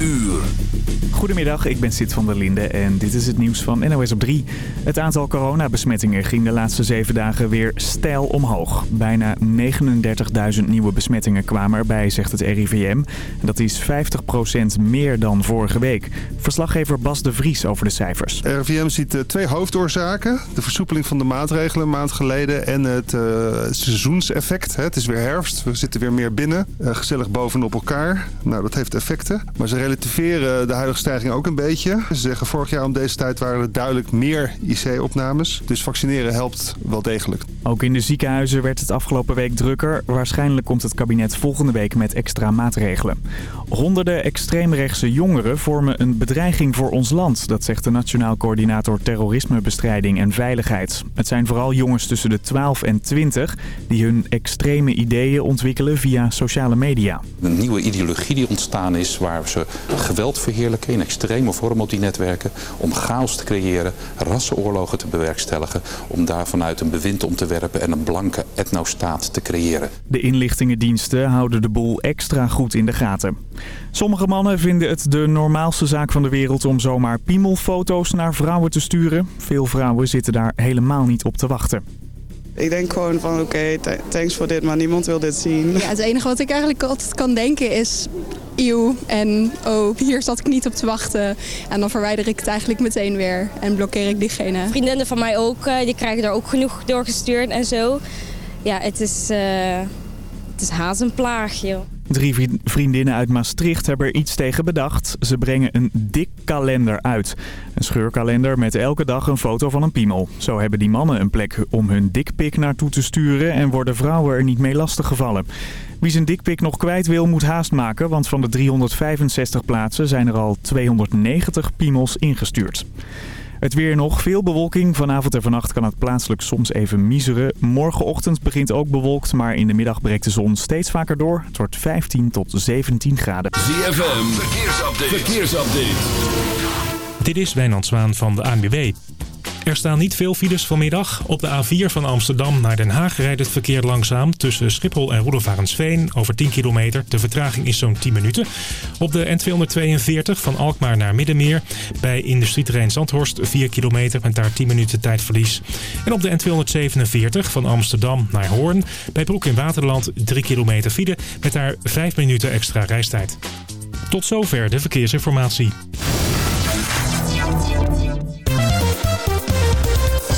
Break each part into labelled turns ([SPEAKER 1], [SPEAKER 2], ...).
[SPEAKER 1] uur.
[SPEAKER 2] Goedemiddag, ik ben Sid van der Linde en dit is het nieuws van NOS op 3. Het aantal coronabesmettingen ging de laatste zeven dagen weer stijl omhoog. Bijna 39.000 nieuwe besmettingen kwamen erbij, zegt het RIVM. Dat is 50% meer dan vorige week. Verslaggever Bas de Vries over de cijfers.
[SPEAKER 3] RIVM ziet uh, twee hoofdoorzaken. De versoepeling van de maatregelen een maand geleden en het uh, seizoenseffect. Het is weer herfst, we zitten weer meer binnen, uh, gezellig bovenop elkaar. Nou, dat heeft effecten. Maar ze relativeren de huidige stijging ook een beetje. Ze zeggen vorig jaar om deze tijd waren er duidelijk meer IC-opnames. Dus vaccineren helpt wel degelijk.
[SPEAKER 2] Ook in de ziekenhuizen werd het afgelopen week drukker. Waarschijnlijk komt het kabinet volgende week met extra maatregelen. Honderden extreemrechtse jongeren vormen een bedreiging voor ons land. Dat zegt de Nationaal Coördinator Terrorismebestrijding en Veiligheid. Het zijn vooral jongens tussen de 12 en 20 die hun extreme ideeën ontwikkelen via sociale media.
[SPEAKER 4] Een nieuwe ideologie die ontstaan is waar ze geweld verheerlijken extreme vorm op die netwerken. Om chaos te creëren, rassenoorlogen te bewerkstelligen. Om daar vanuit een bewind om te werpen en een blanke etnostaat te creëren.
[SPEAKER 2] De inlichtingendiensten houden de boel extra goed in de gaten. Sommige mannen vinden het de normaalste zaak van de wereld om zomaar piemelfoto's naar vrouwen te sturen. Veel vrouwen zitten daar helemaal niet op te wachten.
[SPEAKER 5] Ik denk gewoon van oké, okay, thanks voor dit, maar niemand wil dit zien.
[SPEAKER 6] Ja, het enige wat ik eigenlijk altijd kan denken is eeuw en oh, hier zat ik niet op te wachten. En dan verwijder ik het eigenlijk meteen weer en blokkeer ik diegene.
[SPEAKER 7] Vriendinnen van mij ook, die krijgen er ook genoeg doorgestuurd en zo. Ja, het is, uh, het is haast een plaag, joh.
[SPEAKER 2] Drie vriendinnen uit Maastricht hebben er iets tegen bedacht. Ze brengen een dik kalender uit. Een scheurkalender met elke dag een foto van een piemel. Zo hebben die mannen een plek om hun dikpik naartoe te sturen en worden vrouwen er niet mee lastiggevallen. Wie zijn dikpik nog kwijt wil, moet haast maken, want van de 365 plaatsen zijn er al 290 piemels ingestuurd. Het weer nog, veel bewolking. Vanavond en vannacht kan het plaatselijk soms even miseren. Morgenochtend begint ook bewolkt, maar in de middag breekt de zon steeds vaker door. Het wordt 15 tot 17 graden.
[SPEAKER 1] ZFM, verkeersupdate. verkeersupdate.
[SPEAKER 8] Dit is Wijnand Zwaan van de ANWB. Er staan niet veel files vanmiddag. Op de A4 van Amsterdam naar Den Haag rijdt het verkeer langzaam tussen Schiphol en Roelofarensveen over 10 kilometer. De vertraging is zo'n 10 minuten. Op de N242 van Alkmaar naar Middenmeer bij industrieterrein Zandhorst 4 kilometer met daar 10 minuten tijdverlies. En op de N247 van Amsterdam naar Hoorn bij Broek in Waterland 3 kilometer file met daar 5 minuten extra reistijd. Tot zover de verkeersinformatie.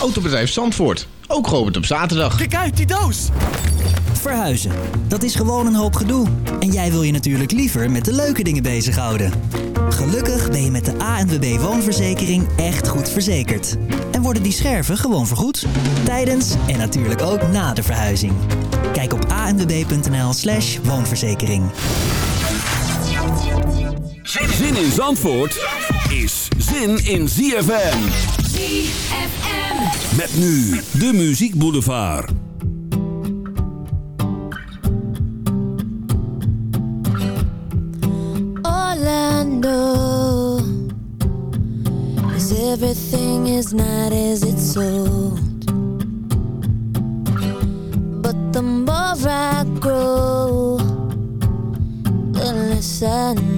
[SPEAKER 9] Autobedrijf Zandvoort, ook geopend op zaterdag.
[SPEAKER 10] Kijk uit, die doos! Verhuizen, dat is gewoon een hoop gedoe. En jij wil je natuurlijk liever met de leuke dingen bezighouden. Gelukkig ben je met de ANWB Woonverzekering echt goed verzekerd. En worden die scherven gewoon vergoed. Tijdens en natuurlijk ook na de verhuizing. Kijk op anwb.nl slash woonverzekering.
[SPEAKER 1] Zin in Zandvoort is zin in ZFM.
[SPEAKER 11] ZFM.
[SPEAKER 1] Met nu de Muziek Boulevard.
[SPEAKER 12] know is everything is not as it's sold. But the more I grow, the less I know.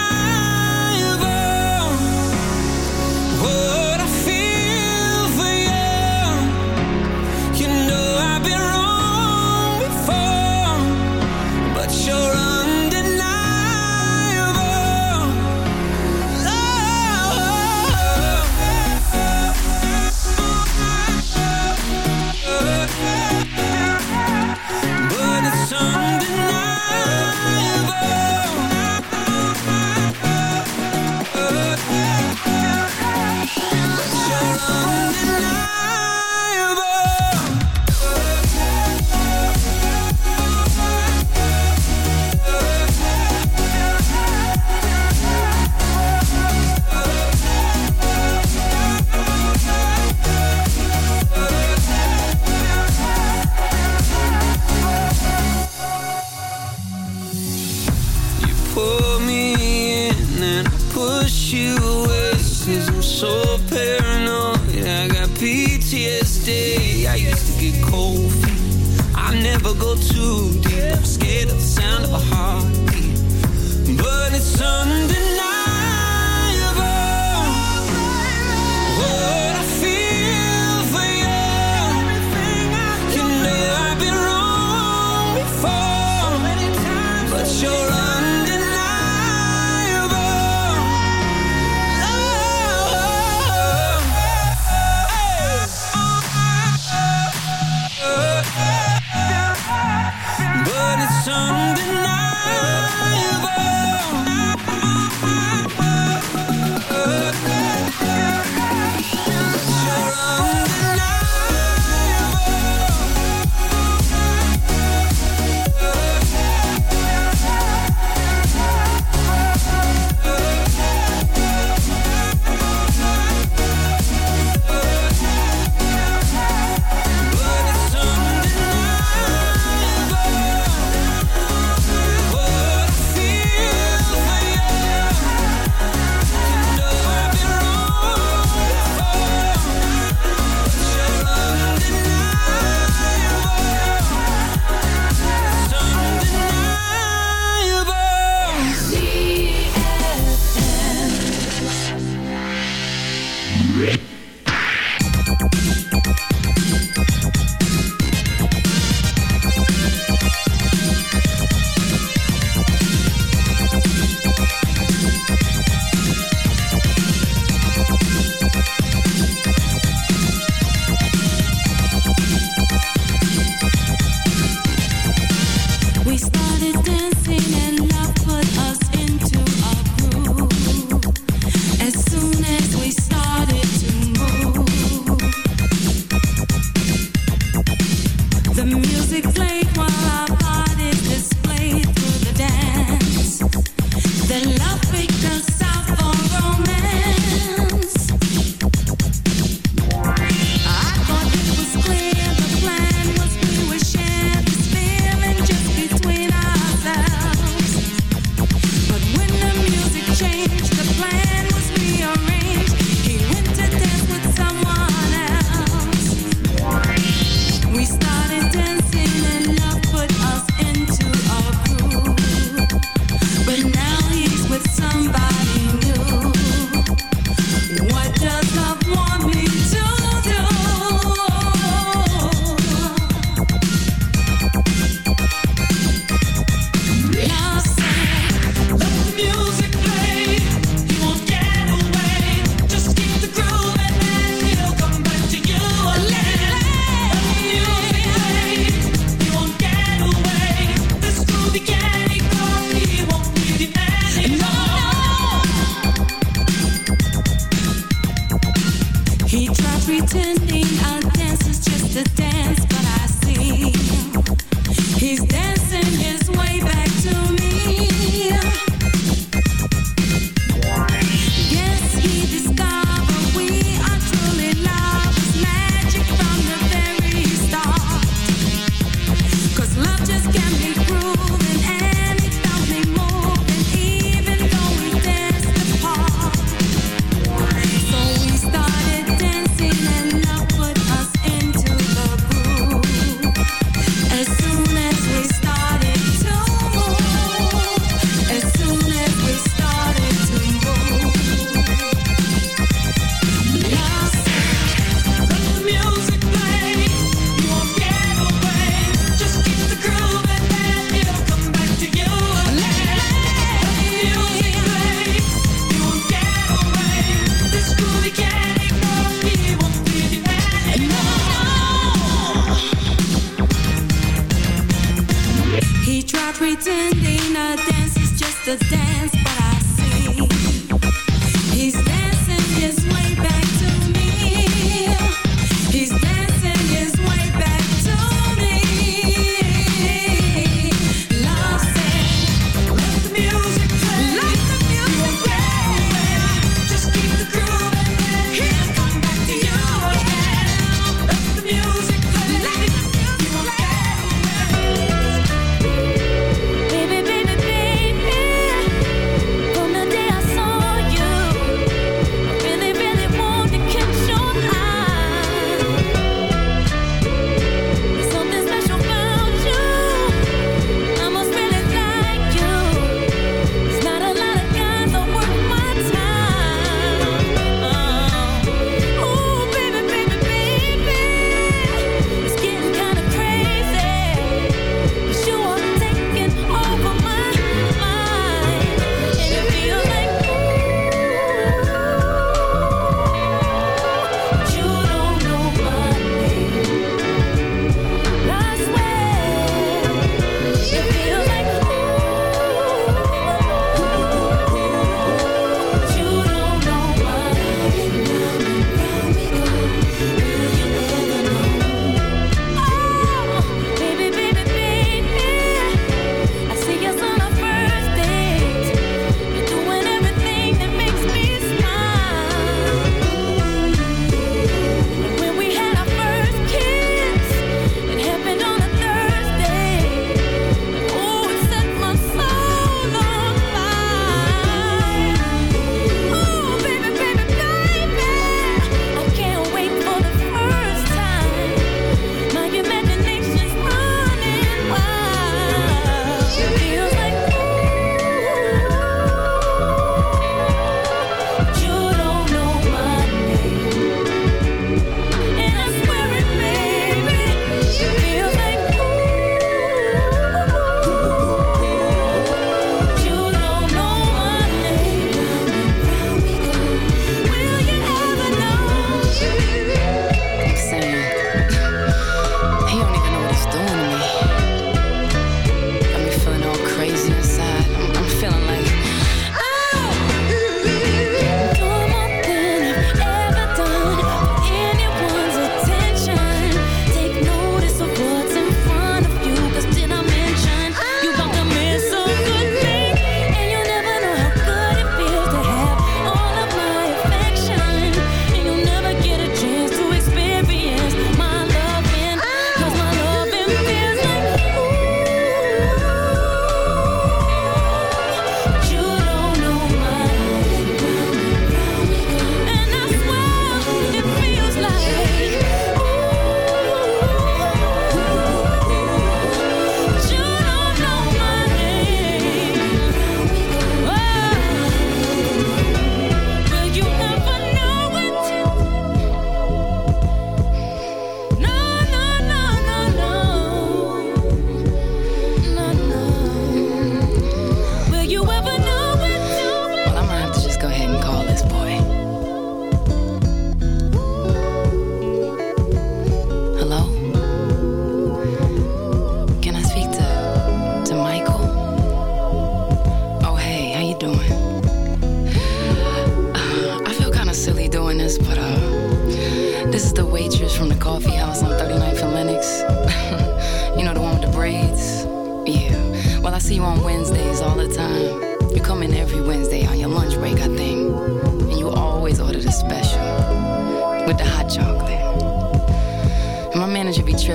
[SPEAKER 13] just dance.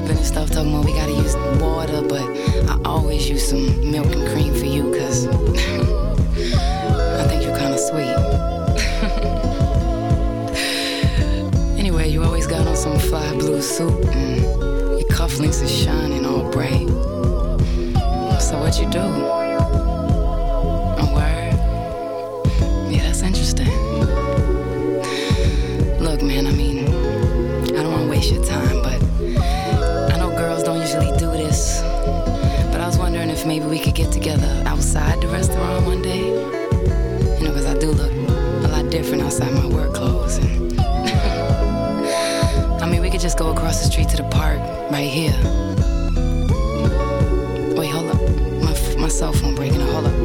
[SPEAKER 13] been and
[SPEAKER 14] stuff, talking about across the street to the park, right here. Wait, hold up. My, my cell phone breaking. Hold up.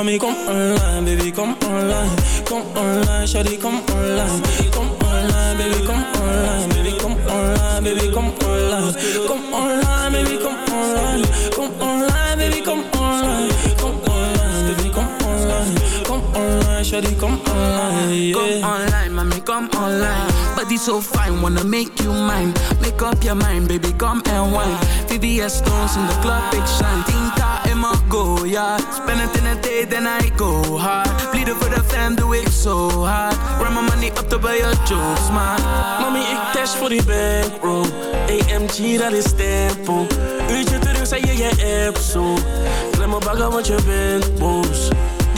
[SPEAKER 15] mami, kom Go
[SPEAKER 16] Come online, mommy, come online. Body so fine, wanna make you mine. Make up your mind, baby, come and wine. VVS stones in the club, big shine. Tinta in my go, yeah. Spend it in a day, then I go hard. Bleeden voor the fam, do it so hard. Run my money up, to buy your jokes, man.
[SPEAKER 15] Mommy, ik dash voor die bankroll. AMG, dat is tempo. Uurtje terug, zei je je app zo. Klem bagger, want je bent boos.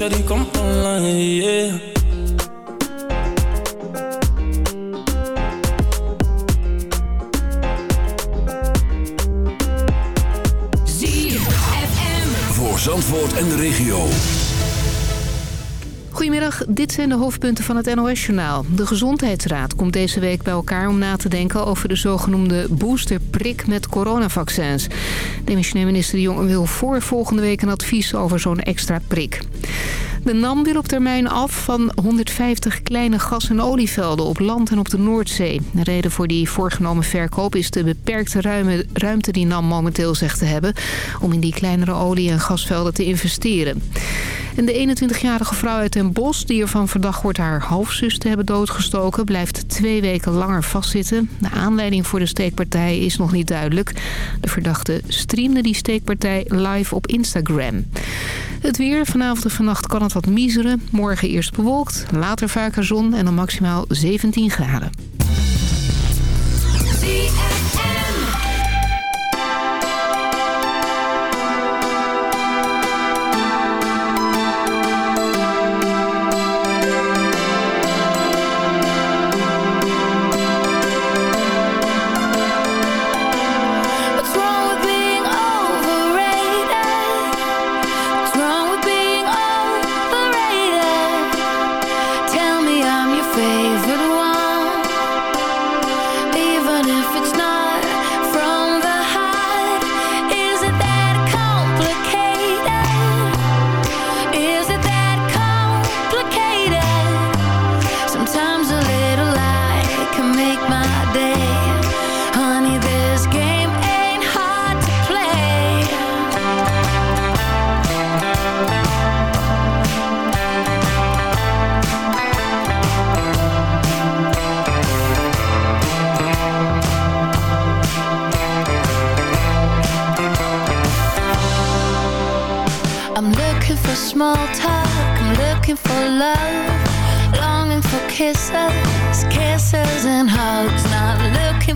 [SPEAKER 15] shawty, kom online, yeah
[SPEAKER 1] ZFM. Voor Zandvoort en de regio.
[SPEAKER 17] Goedemiddag, dit zijn de hoofdpunten van het NOS-journaal. De Gezondheidsraad komt deze week bij elkaar om na te denken over de zogenoemde boosterprik met coronavaccins. Demissionair minister De Jonge wil voor volgende week een advies over zo'n extra prik. De NAM wil op termijn af van 150 kleine gas- en olievelden op land en op de Noordzee. De reden voor die voorgenomen verkoop is de beperkte ruimte die NAM momenteel zegt te hebben... om in die kleinere olie- en gasvelden te investeren. De 21-jarige vrouw uit Den Bosch, die ervan verdacht wordt haar halfzus te hebben doodgestoken, blijft twee weken langer vastzitten. De aanleiding voor de steekpartij is nog niet duidelijk. De verdachte streamde die steekpartij live op Instagram. Het weer, vanavond en vannacht kan het wat miseren. Morgen eerst bewolkt, later vaker zon en dan maximaal 17 graden.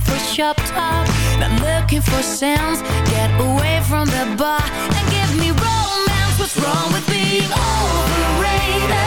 [SPEAKER 12] For shop talk, not looking for sounds. Get away from the bar and give me romance. What's wrong with being overrated?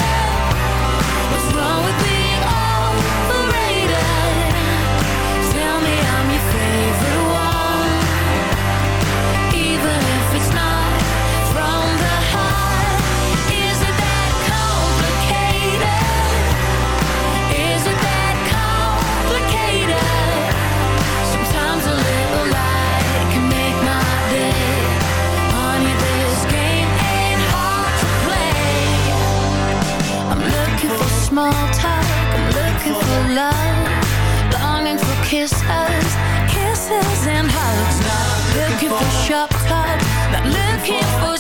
[SPEAKER 12] Small talk. I'm looking for love. Longing for kisses, kisses and hugs. Not looking for shop talk. Not looking for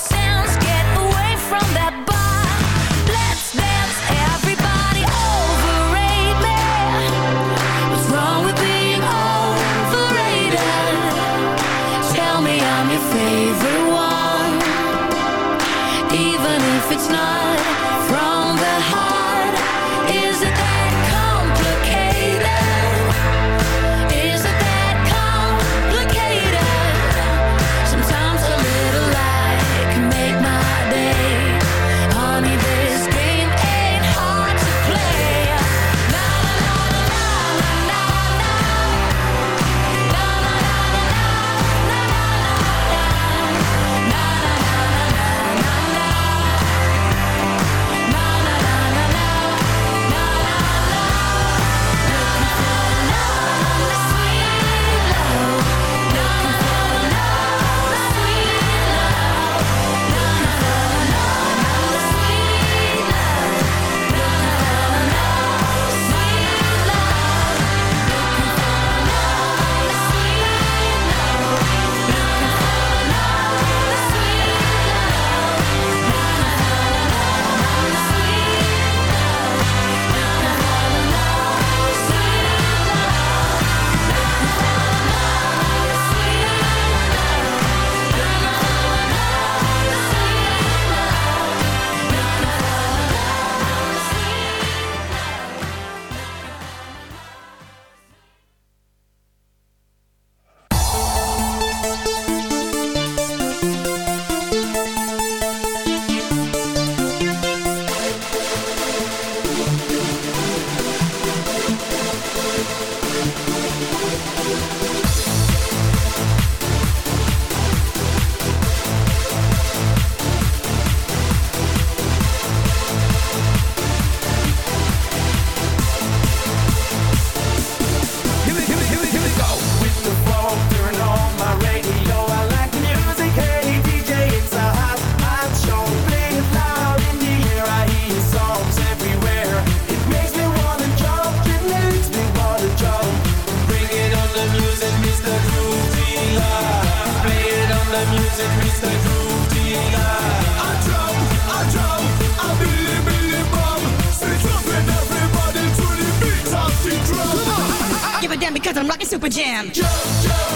[SPEAKER 12] I'm
[SPEAKER 18] rocking super jam.
[SPEAKER 12] Jump, jump,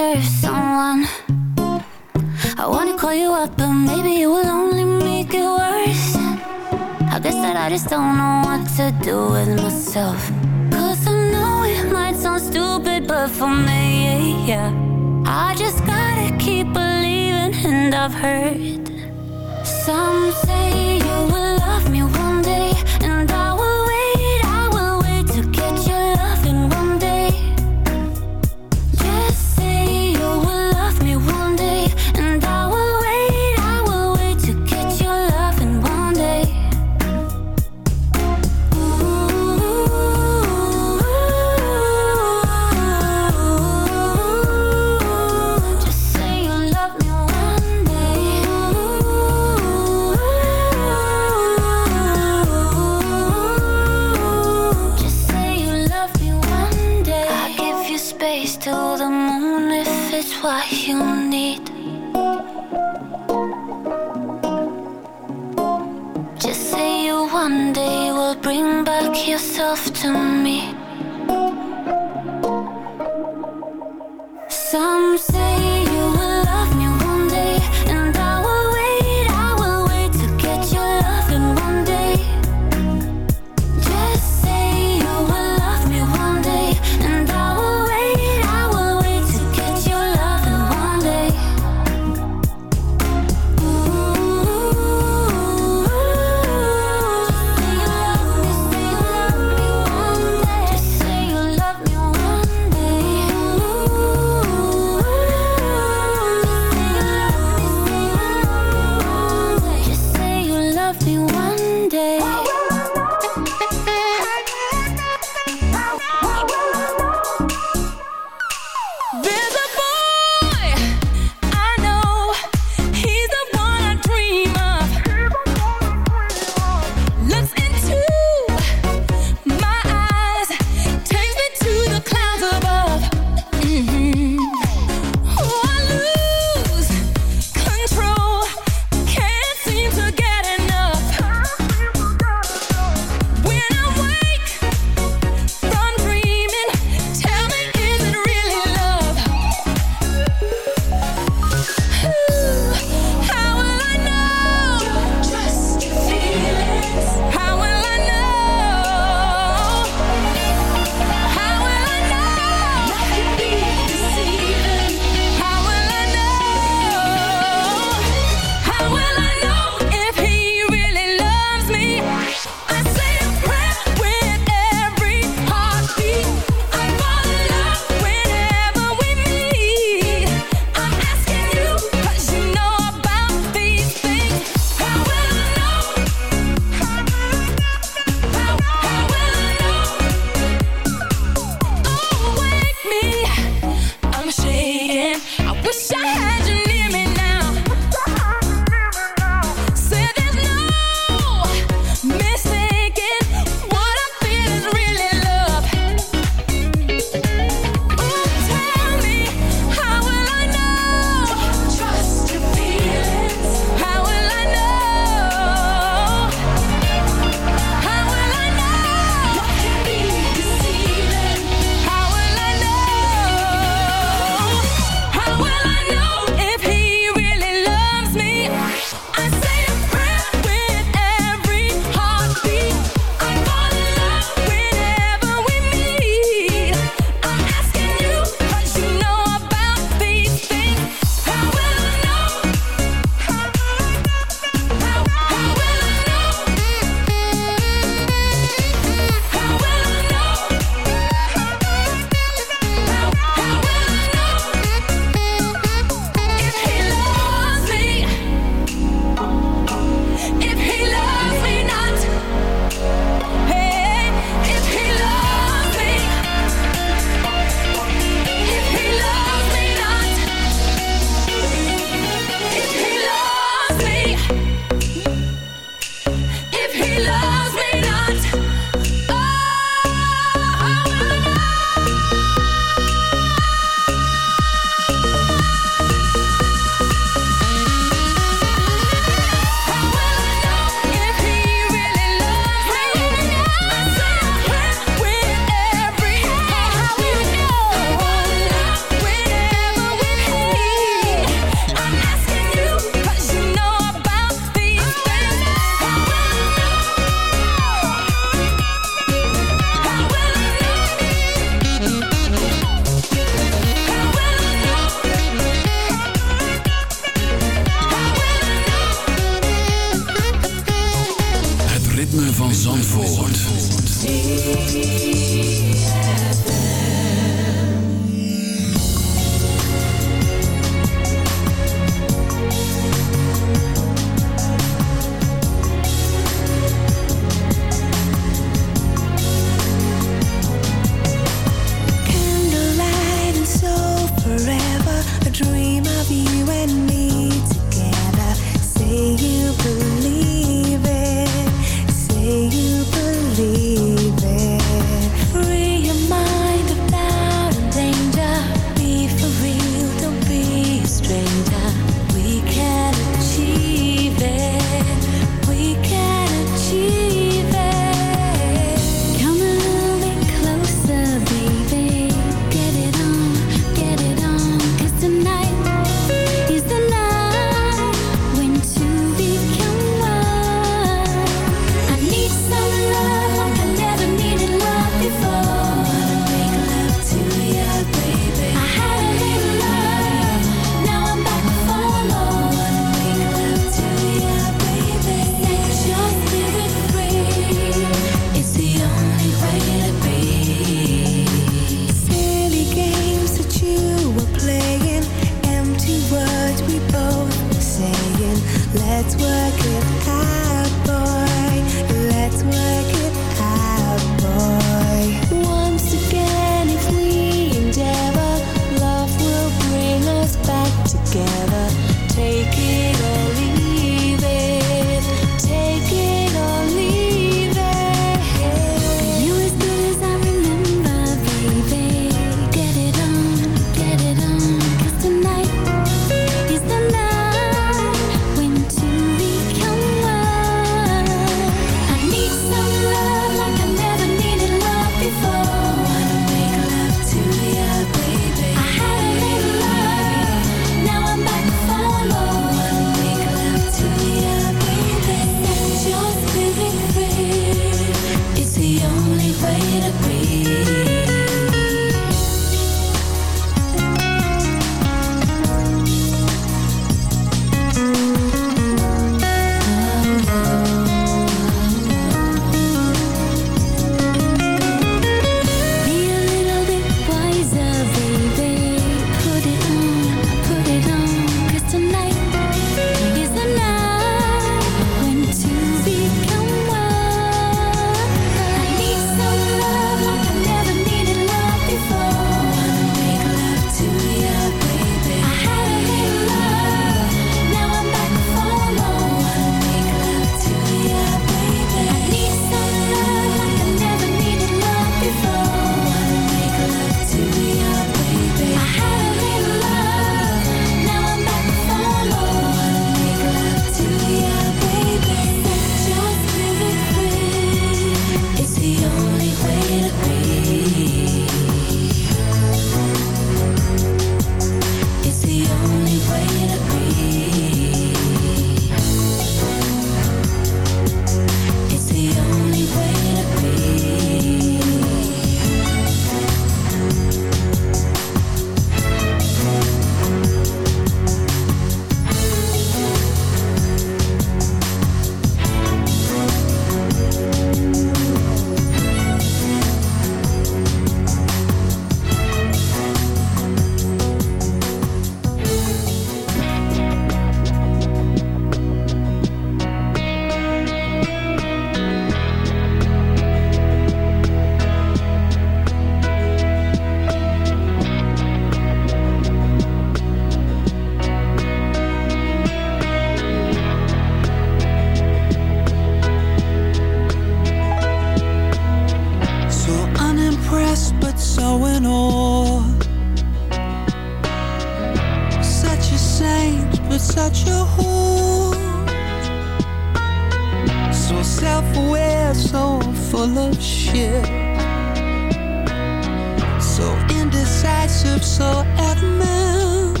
[SPEAKER 19] So
[SPEAKER 11] indecisive, so adamant.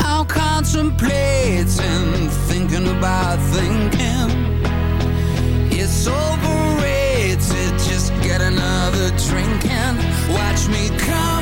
[SPEAKER 11] I'm contemplating, thinking about thinking. It's overrated, just get another drink and watch me come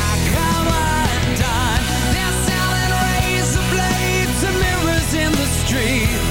[SPEAKER 11] In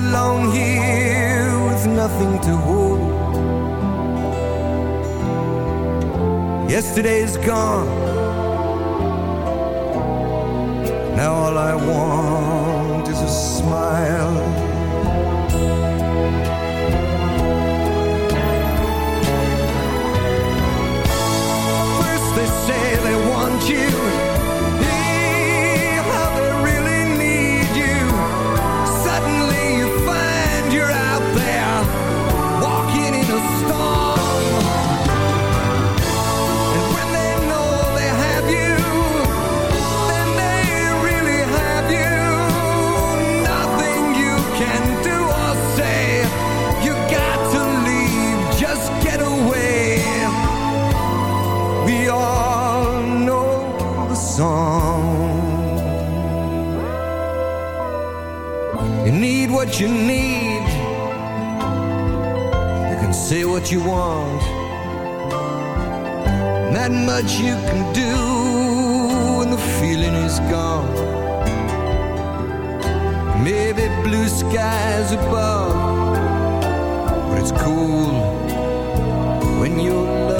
[SPEAKER 16] alone here with nothing to hold. Yesterday's gone. Now all I want is a smile. First they say they want you. You need what you need. You can say what you want. Not much you can do when the feeling is gone. Maybe blue skies above, but it's cool when you're.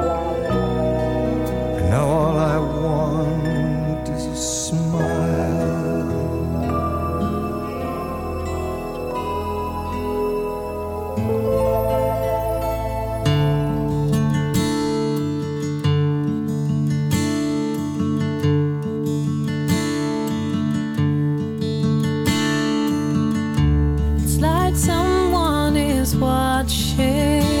[SPEAKER 12] like someone is watching.